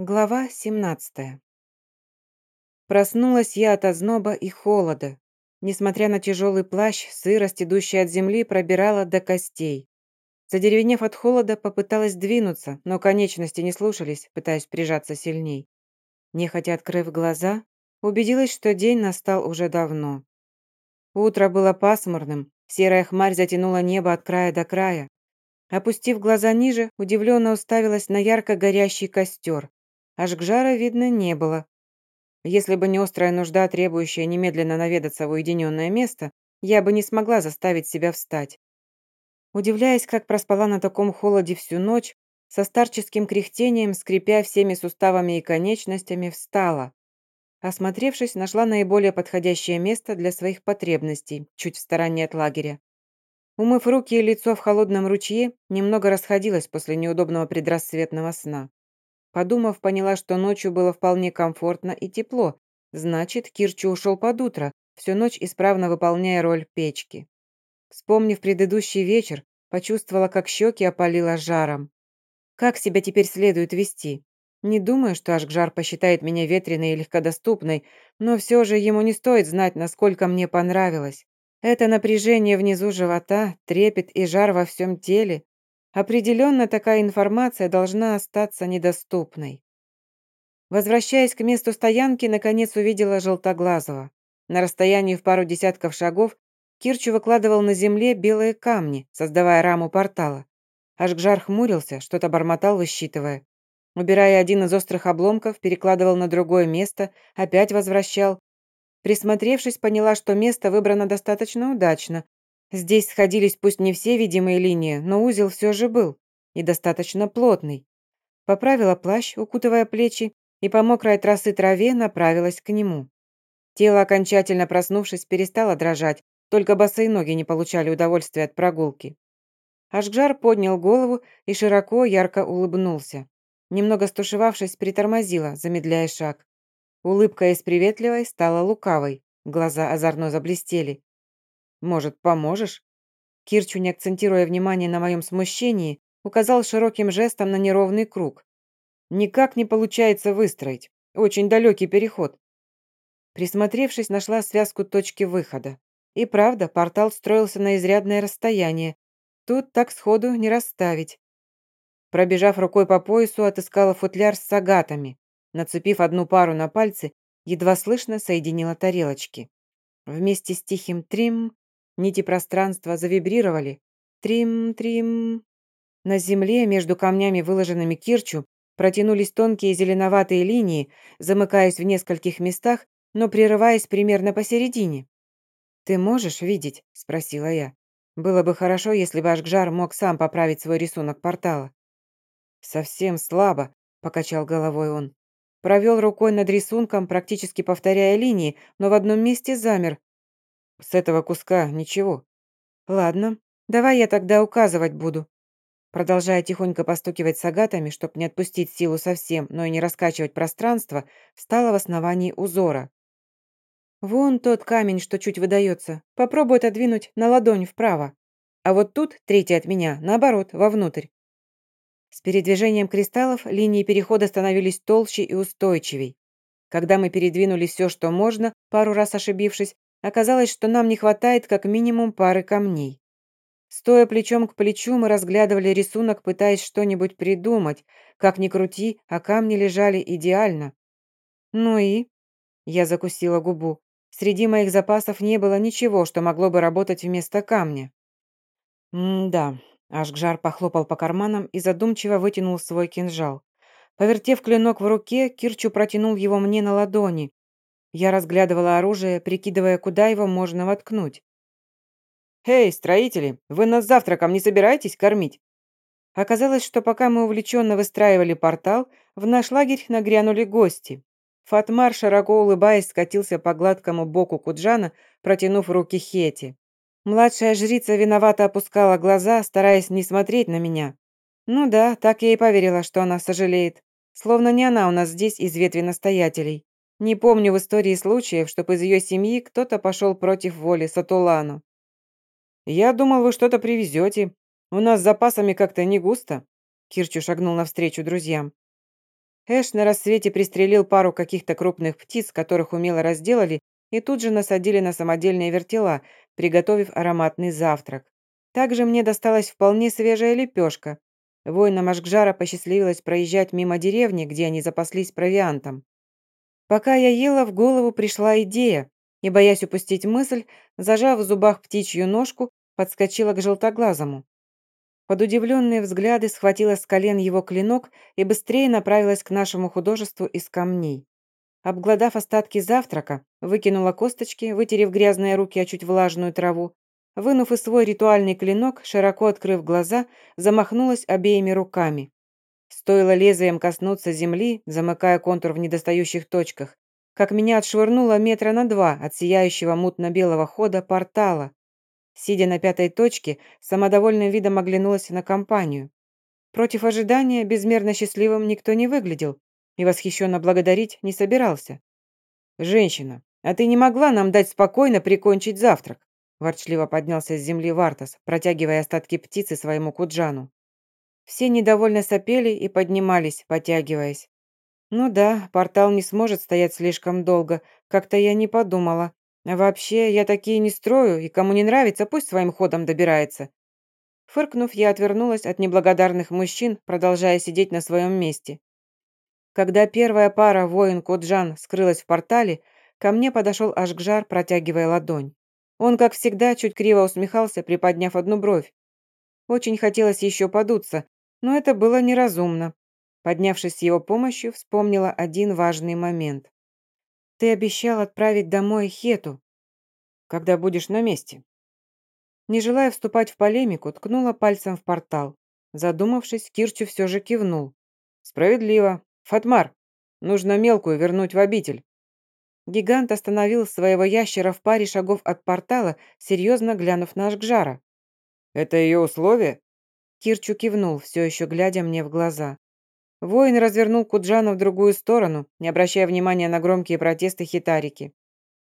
Глава 17. Проснулась я от озноба и холода. Несмотря на тяжелый плащ, сырость, идущая от земли, пробирала до костей. Задеревенев от холода, попыталась двинуться, но конечности не слушались, пытаясь прижаться сильней. Нехотя открыв глаза, убедилась, что день настал уже давно. Утро было пасмурным, серая хмарь затянула небо от края до края. Опустив глаза ниже, удивленно уставилась на ярко горящий костер. Аж к жара видно не было. Если бы не острая нужда, требующая немедленно наведаться в уединенное место, я бы не смогла заставить себя встать. Удивляясь, как проспала на таком холоде всю ночь, со старческим кряхтением, скрипя всеми суставами и конечностями, встала. Осмотревшись, нашла наиболее подходящее место для своих потребностей, чуть в стороне от лагеря. Умыв руки и лицо в холодном ручье, немного расходилась после неудобного предрассветного сна. Подумав, поняла, что ночью было вполне комфортно и тепло. Значит, Кирчу ушел под утро, всю ночь исправно выполняя роль печки. Вспомнив предыдущий вечер, почувствовала, как щеки опалило жаром. Как себя теперь следует вести? Не думаю, что Ашгжар посчитает меня ветреной и легкодоступной, но все же ему не стоит знать, насколько мне понравилось. Это напряжение внизу живота, трепет и жар во всем теле, Определенно такая информация должна остаться недоступной. Возвращаясь к месту стоянки, наконец увидела Желтоглазого. На расстоянии в пару десятков шагов Кирчу выкладывал на земле белые камни, создавая раму портала. Ашгжар хмурился, что-то бормотал, высчитывая. Убирая один из острых обломков, перекладывал на другое место, опять возвращал. Присмотревшись, поняла, что место выбрано достаточно удачно, Здесь сходились пусть не все видимые линии, но узел все же был, и достаточно плотный. Поправила плащ, укутывая плечи, и по мокрой от траве направилась к нему. Тело, окончательно проснувшись, перестало дрожать, только босые ноги не получали удовольствия от прогулки. Ашгжар поднял голову и широко, ярко улыбнулся. Немного стушевавшись, притормозила, замедляя шаг. Улыбка из приветливой стала лукавой, глаза озорно заблестели. Может, поможешь?» Кирчу, не акцентируя внимание на моем смущении, указал широким жестом на неровный круг. «Никак не получается выстроить. Очень далекий переход». Присмотревшись, нашла связку точки выхода. И правда, портал строился на изрядное расстояние. Тут так сходу не расставить. Пробежав рукой по поясу, отыскала футляр с сагатами. Нацепив одну пару на пальцы, едва слышно соединила тарелочки. Вместе с тихим трим Нити пространства завибрировали. Трим-трим. На земле, между камнями, выложенными кирчу, протянулись тонкие зеленоватые линии, замыкаясь в нескольких местах, но прерываясь примерно посередине. «Ты можешь видеть?» – спросила я. «Было бы хорошо, если бы Ашгжар мог сам поправить свой рисунок портала». «Совсем слабо», – покачал головой он. Провел рукой над рисунком, практически повторяя линии, но в одном месте замер, с этого куска ничего. Ладно, давай я тогда указывать буду. Продолжая тихонько постукивать сагатами, чтобы не отпустить силу совсем, но и не раскачивать пространство, встала в основании узора. Вон тот камень, что чуть выдается. Попробуй отодвинуть на ладонь вправо. А вот тут, третий от меня, наоборот, вовнутрь. С передвижением кристаллов линии перехода становились толще и устойчивей. Когда мы передвинули все, что можно, пару раз ошибившись, Оказалось, что нам не хватает как минимум пары камней. Стоя плечом к плечу, мы разглядывали рисунок, пытаясь что-нибудь придумать. Как ни крути, а камни лежали идеально. Ну и? Я закусила губу. Среди моих запасов не было ничего, что могло бы работать вместо камня. «М-да», — Ашгжар похлопал по карманам и задумчиво вытянул свой кинжал. Повертев клинок в руке, Кирчу протянул его мне на ладони. Я разглядывала оружие, прикидывая, куда его можно воткнуть. «Эй, строители, вы нас завтраком не собираетесь кормить?» Оказалось, что пока мы увлеченно выстраивали портал, в наш лагерь нагрянули гости. Фатмар, широко улыбаясь, скатился по гладкому боку Куджана, протянув руки Хети. Младшая жрица виновато опускала глаза, стараясь не смотреть на меня. Ну да, так я и поверила, что она сожалеет. Словно не она у нас здесь из ветви настоятелей. Не помню в истории случаев, чтобы из ее семьи кто-то пошел против воли Сатулану. «Я думал, вы что-то привезете. У нас с запасами как-то не густо». Кирчу шагнул навстречу друзьям. Эш на рассвете пристрелил пару каких-то крупных птиц, которых умело разделали, и тут же насадили на самодельные вертела, приготовив ароматный завтрак. Также мне досталась вполне свежая лепешка. Воинам Ашгжара посчастливилось проезжать мимо деревни, где они запаслись провиантом. Пока я ела, в голову пришла идея, и, боясь упустить мысль, зажав в зубах птичью ножку, подскочила к желтоглазому. Под удивленные взгляды схватила с колен его клинок и быстрее направилась к нашему художеству из камней. Обглодав остатки завтрака, выкинула косточки, вытерев грязные руки о чуть влажную траву, вынув из свой ритуальный клинок, широко открыв глаза, замахнулась обеими руками. Стоило лезвием коснуться земли, замыкая контур в недостающих точках, как меня отшвырнуло метра на два от сияющего мутно-белого хода портала, Сидя на пятой точке, самодовольным видом оглянулась на компанию. Против ожидания безмерно счастливым никто не выглядел и восхищенно благодарить не собирался. «Женщина, а ты не могла нам дать спокойно прикончить завтрак?» ворчливо поднялся с земли Вартас, протягивая остатки птицы своему куджану. Все недовольно сопели и поднимались, потягиваясь. «Ну да, портал не сможет стоять слишком долго, как-то я не подумала. Вообще, я такие не строю, и кому не нравится, пусть своим ходом добирается. Фыркнув, я отвернулась от неблагодарных мужчин, продолжая сидеть на своем месте. Когда первая пара воин Коджан скрылась в портале, ко мне подошел Ашгжар, протягивая ладонь. Он, как всегда, чуть криво усмехался, приподняв одну бровь. Очень хотелось еще подуться, но это было неразумно. Поднявшись с его помощью, вспомнила один важный момент. Ты обещал отправить домой Хету. Когда будешь на месте?» Не желая вступать в полемику, ткнула пальцем в портал. Задумавшись, Кирчу все же кивнул. «Справедливо. Фатмар, нужно мелкую вернуть в обитель». Гигант остановил своего ящера в паре шагов от портала, серьезно глянув на Ашгжара. «Это ее условие?» Кирчу кивнул, все еще глядя мне в глаза. Воин развернул Куджана в другую сторону, не обращая внимания на громкие протесты хитарики.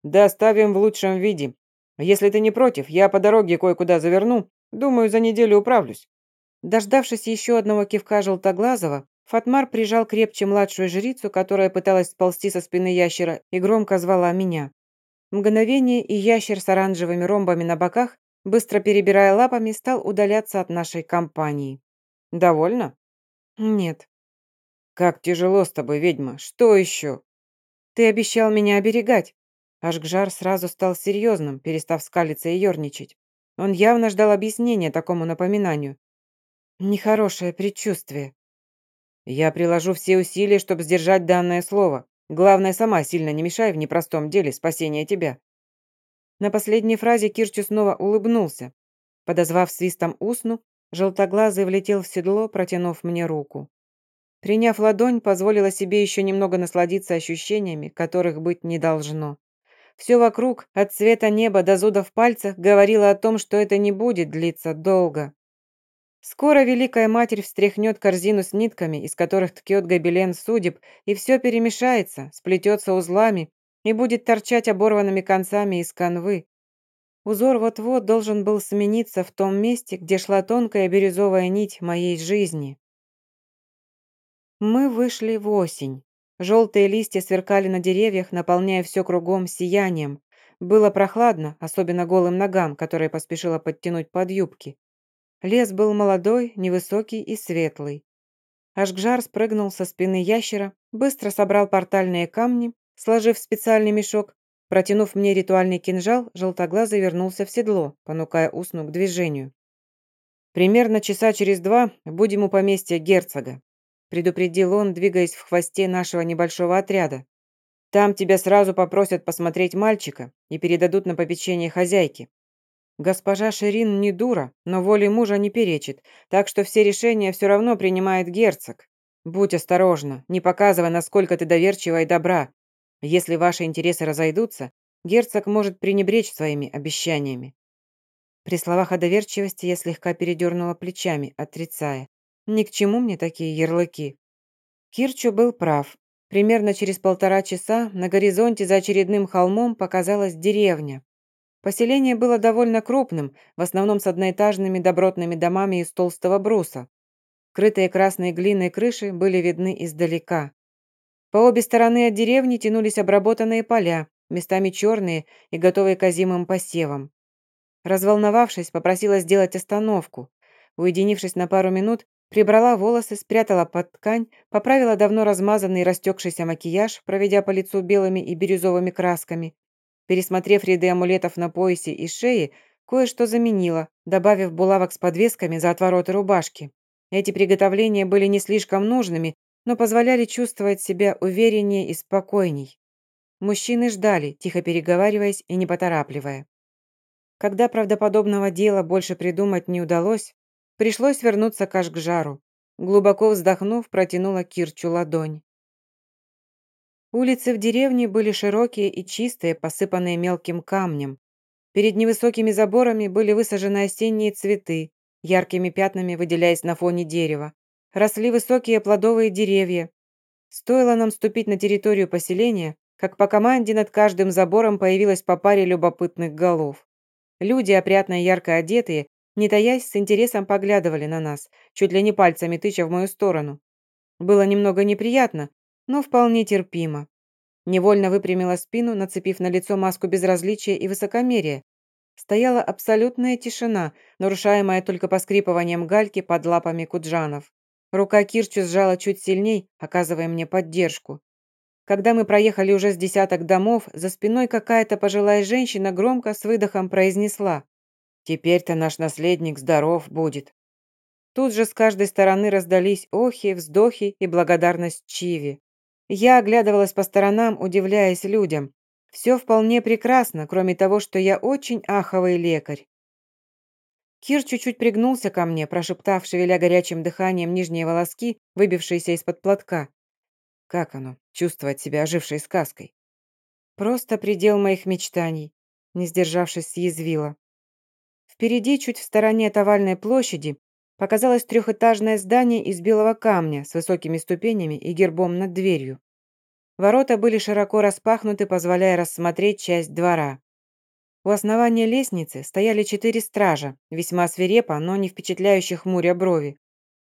«Доставим в лучшем виде. Если ты не против, я по дороге кое-куда заверну. Думаю, за неделю управлюсь». Дождавшись еще одного кивка Желтоглазого, Фатмар прижал крепче младшую жрицу, которая пыталась сползти со спины ящера, и громко звала меня. Мгновение, и ящер с оранжевыми ромбами на боках, быстро перебирая лапами, стал удаляться от нашей компании. «Довольно?» «Нет», «Как тяжело с тобой, ведьма! Что еще?» «Ты обещал меня оберегать!» Ашгжар сразу стал серьезным, перестав скалиться и ерничать. Он явно ждал объяснения такому напоминанию. Нехорошее предчувствие. «Я приложу все усилия, чтобы сдержать данное слово. Главное, сама сильно не мешай в непростом деле спасения тебя». На последней фразе Кирчу снова улыбнулся. Подозвав свистом усну, желтоглазый влетел в седло, протянув мне руку. Приняв ладонь, позволила себе еще немного насладиться ощущениями, которых быть не должно. Все вокруг, от цвета неба до зуда в пальцах, говорило о том, что это не будет длиться долго. Скоро Великая Матерь встряхнет корзину с нитками, из которых ткет гобелен судеб, и все перемешается, сплетется узлами и будет торчать оборванными концами из канвы. Узор вот-вот должен был смениться в том месте, где шла тонкая бирюзовая нить моей жизни. Мы вышли в осень. Желтые листья сверкали на деревьях, наполняя все кругом сиянием. Было прохладно, особенно голым ногам, которые поспешила подтянуть под юбки. Лес был молодой, невысокий и светлый. Ашгжар спрыгнул со спины ящера, быстро собрал портальные камни, сложив специальный мешок. Протянув мне ритуальный кинжал, желтоглазый вернулся в седло, понукая усну к движению. «Примерно часа через два будем у поместья герцога предупредил он, двигаясь в хвосте нашего небольшого отряда. «Там тебя сразу попросят посмотреть мальчика и передадут на попечение хозяйки. Госпожа Ширин не дура, но воле мужа не перечит, так что все решения все равно принимает герцог. Будь осторожна, не показывай, насколько ты доверчива и добра. Если ваши интересы разойдутся, герцог может пренебречь своими обещаниями». При словах о доверчивости я слегка передернула плечами, отрицая. Ни к чему мне такие ярлыки. Кирчу был прав. Примерно через полтора часа на горизонте за очередным холмом показалась деревня. Поселение было довольно крупным, в основном с одноэтажными добротными домами из толстого бруса. Крытые красной глиной крыши были видны издалека. По обе стороны от деревни тянулись обработанные поля, местами черные и готовые к озимым посевам. Разволновавшись, попросила сделать остановку. Уединившись на пару минут, прибрала волосы, спрятала под ткань, поправила давно размазанный растекшийся макияж, проведя по лицу белыми и бирюзовыми красками. Пересмотрев ряды амулетов на поясе и шее, кое-что заменила, добавив булавок с подвесками за отвороты рубашки. Эти приготовления были не слишком нужными, но позволяли чувствовать себя увереннее и спокойней. Мужчины ждали, тихо переговариваясь и не поторапливая. Когда правдоподобного дела больше придумать не удалось, пришлось вернуться к Ашгжару. Глубоко вздохнув, протянула Кирчу ладонь. Улицы в деревне были широкие и чистые, посыпанные мелким камнем. Перед невысокими заборами были высажены осенние цветы, яркими пятнами выделяясь на фоне дерева. Росли высокие плодовые деревья. Стоило нам ступить на территорию поселения, как по команде над каждым забором появилась по паре любопытных голов. Люди, опрятно и ярко одетые, не таясь, с интересом поглядывали на нас, чуть ли не пальцами тыча в мою сторону. Было немного неприятно, но вполне терпимо. Невольно выпрямила спину, нацепив на лицо маску безразличия и высокомерия. Стояла абсолютная тишина, нарушаемая только поскрипыванием гальки под лапами куджанов. Рука Кирчу сжала чуть сильней, оказывая мне поддержку. Когда мы проехали уже с десяток домов, за спиной какая-то пожилая женщина громко с выдохом произнесла «Теперь-то наш наследник здоров будет». Тут же с каждой стороны раздались охи, вздохи и благодарность Чиви. Я оглядывалась по сторонам, удивляясь людям. Все вполне прекрасно, кроме того, что я очень аховый лекарь. Кир чуть-чуть пригнулся ко мне, прошептав, шевеля горячим дыханием нижние волоски, выбившиеся из-под платка. Как оно, чувствовать себя ожившей сказкой? Просто предел моих мечтаний, не сдержавшись, съязвила. Впереди, чуть в стороне от овальной площади, показалось трехэтажное здание из белого камня с высокими ступенями и гербом над дверью. Ворота были широко распахнуты, позволяя рассмотреть часть двора. У основания лестницы стояли четыре стража, весьма свирепо, но не впечатляющих хмуря брови.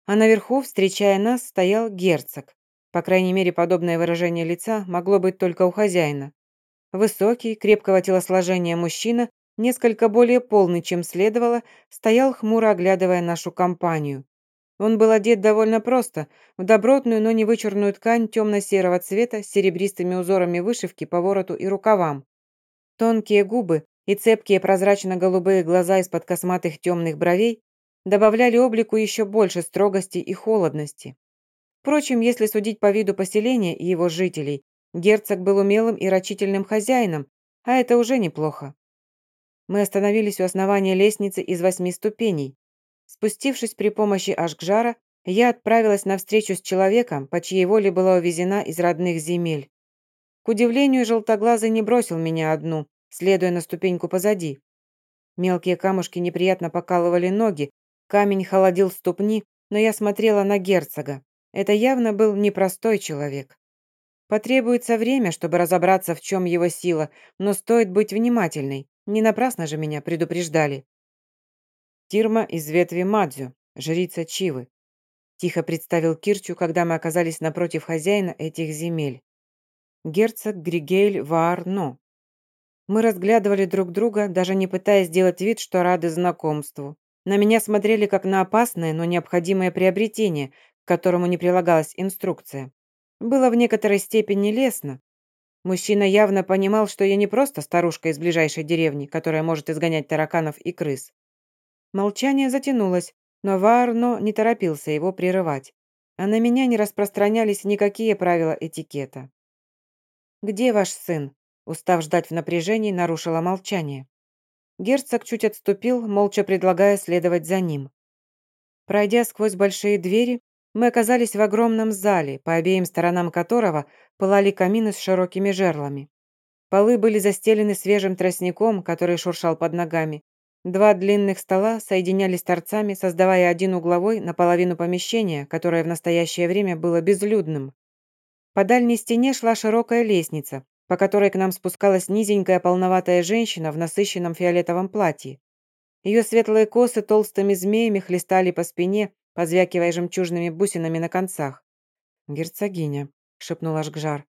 А наверху, встречая нас, стоял герцог. По крайней мере, подобное выражение лица могло быть только у хозяина. Высокий, крепкого телосложения мужчина, несколько более полный, чем следовало, стоял хмуро оглядывая нашу компанию. Он был одет довольно просто, в добротную, но не вычурную ткань темно-серого цвета с серебристыми узорами вышивки по вороту и рукавам. Тонкие губы и цепкие прозрачно-голубые глаза из-под косматых темных бровей добавляли облику еще больше строгости и холодности. Впрочем, если судить по виду поселения и его жителей, герцог был умелым и рачительным хозяином, а это уже неплохо. Мы остановились у основания лестницы из восьми ступеней. Спустившись при помощи Ашгжара, я отправилась на встречу с человеком, по чьей воле была увезена из родных земель. К удивлению, желтоглазый не бросил меня одну, следуя на ступеньку позади. Мелкие камушки неприятно покалывали ноги, камень холодил ступни, но я смотрела на герцога. Это явно был непростой человек. Потребуется время, чтобы разобраться, в чем его сила, но стоит быть внимательной. Не напрасно же меня предупреждали. Тирма из ветви Мадзю, жрица Чивы. Тихо представил Кирчу, когда мы оказались напротив хозяина этих земель. Герцог Григель Ваарно. Мы разглядывали друг друга, даже не пытаясь сделать вид, что рады знакомству. На меня смотрели как на опасное, но необходимое приобретение, к которому не прилагалась инструкция. Было в некоторой степени лестно. Мужчина явно понимал, что я не просто старушка из ближайшей деревни, которая может изгонять тараканов и крыс. Молчание затянулось, но Варно не торопился его прерывать. А на меня не распространялись никакие правила этикета. «Где ваш сын?» Устав ждать в напряжении, нарушила молчание. Герцог чуть отступил, молча предлагая следовать за ним. Пройдя сквозь большие двери, мы оказались в огромном зале, по обеим сторонам которого пылали камины с широкими жерлами. Полы были застелены свежим тростником, который шуршал под ногами. Два длинных стола соединялись торцами, создавая один угловой наполовину помещения, которое в настоящее время было безлюдным. По дальней стене шла широкая лестница, по которой к нам спускалась низенькая полноватая женщина в насыщенном фиолетовом платье. Ее светлые косы толстыми змеями хлестали по спине, позвякивая жемчужными бусинами на концах. «Герцогиня», шепнул Ашгжар.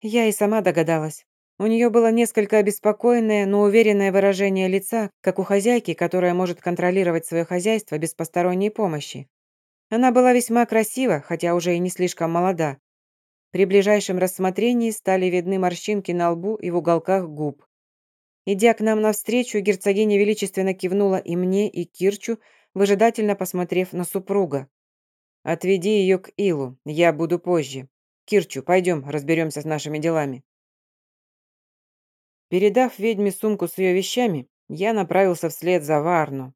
Я и сама догадалась. У нее было несколько обеспокоенное, но уверенное выражение лица, как у хозяйки, которая может контролировать свое хозяйство без посторонней помощи. Она была весьма красива, хотя уже и не слишком молода. При ближайшем рассмотрении стали видны морщинки на лбу и в уголках губ. Идя к нам навстречу, герцогиня величественно кивнула и мне, и Кирчу, выжидательно посмотрев на супруга. «Отведи ее к Илу, я буду позже. Кирчу, пойдем, разберемся с нашими делами». Передав ведьме сумку с ее вещами, я направился вслед за Варну.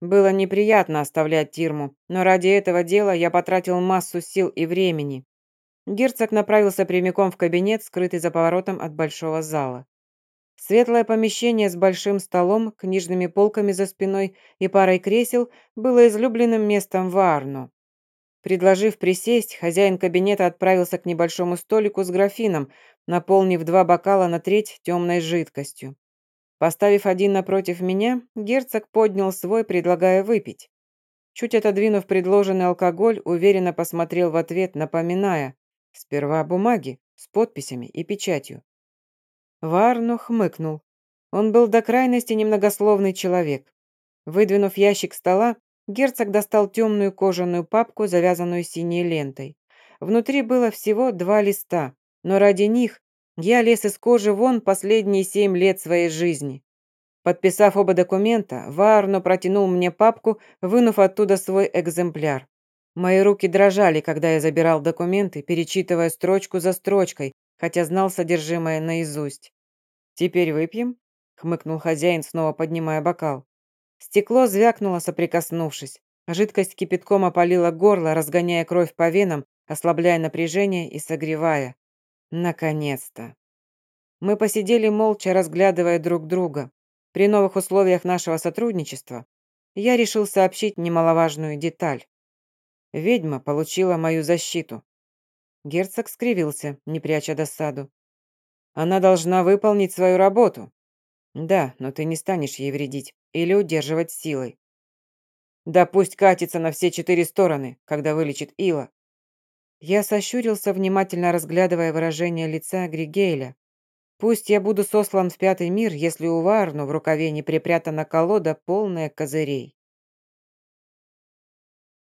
Было неприятно оставлять Тирму, но ради этого дела я потратил массу сил и времени. Герцог направился прямиком в кабинет, скрытый за поворотом от большого зала. Светлое помещение с большим столом, книжными полками за спиной и парой кресел было излюбленным местом Варну. Предложив присесть, хозяин кабинета отправился к небольшому столику с графином, наполнив два бокала на треть темной жидкостью. Поставив один напротив меня, герцог поднял свой, предлагая выпить. Чуть отодвинув предложенный алкоголь, уверенно посмотрел в ответ, напоминая «Сперва бумаги с подписями и печатью». Варно хмыкнул. Он был до крайности немногословный человек. Выдвинув ящик стола, герцог достал темную кожаную папку, завязанную синей лентой. Внутри было всего два листа, но ради них я лез из кожи вон последние семь лет своей жизни. Подписав оба документа, Варно протянул мне папку, вынув оттуда свой экземпляр. Мои руки дрожали, когда я забирал документы, перечитывая строчку за строчкой, хотя знал содержимое наизусть. «Теперь выпьем?» — хмыкнул хозяин, снова поднимая бокал. Стекло звякнуло, соприкоснувшись. Жидкость кипятком опалила горло, разгоняя кровь по венам, ослабляя напряжение и согревая. Наконец-то. Мы посидели молча, разглядывая друг друга. При новых условиях нашего сотрудничества я решил сообщить немаловажную деталь. Ведьма получила мою защиту. Герцог скривился, не пряча досаду. Она должна выполнить свою работу. Да, но ты не станешь ей вредить или удерживать силой. Да пусть катится на все четыре стороны, когда вылечит Ила. Я сощурился, внимательно разглядывая выражение лица Григейля. Пусть я буду сослан в пятый мир, если у Варну в рукаве не припрятана колода, полная козырей.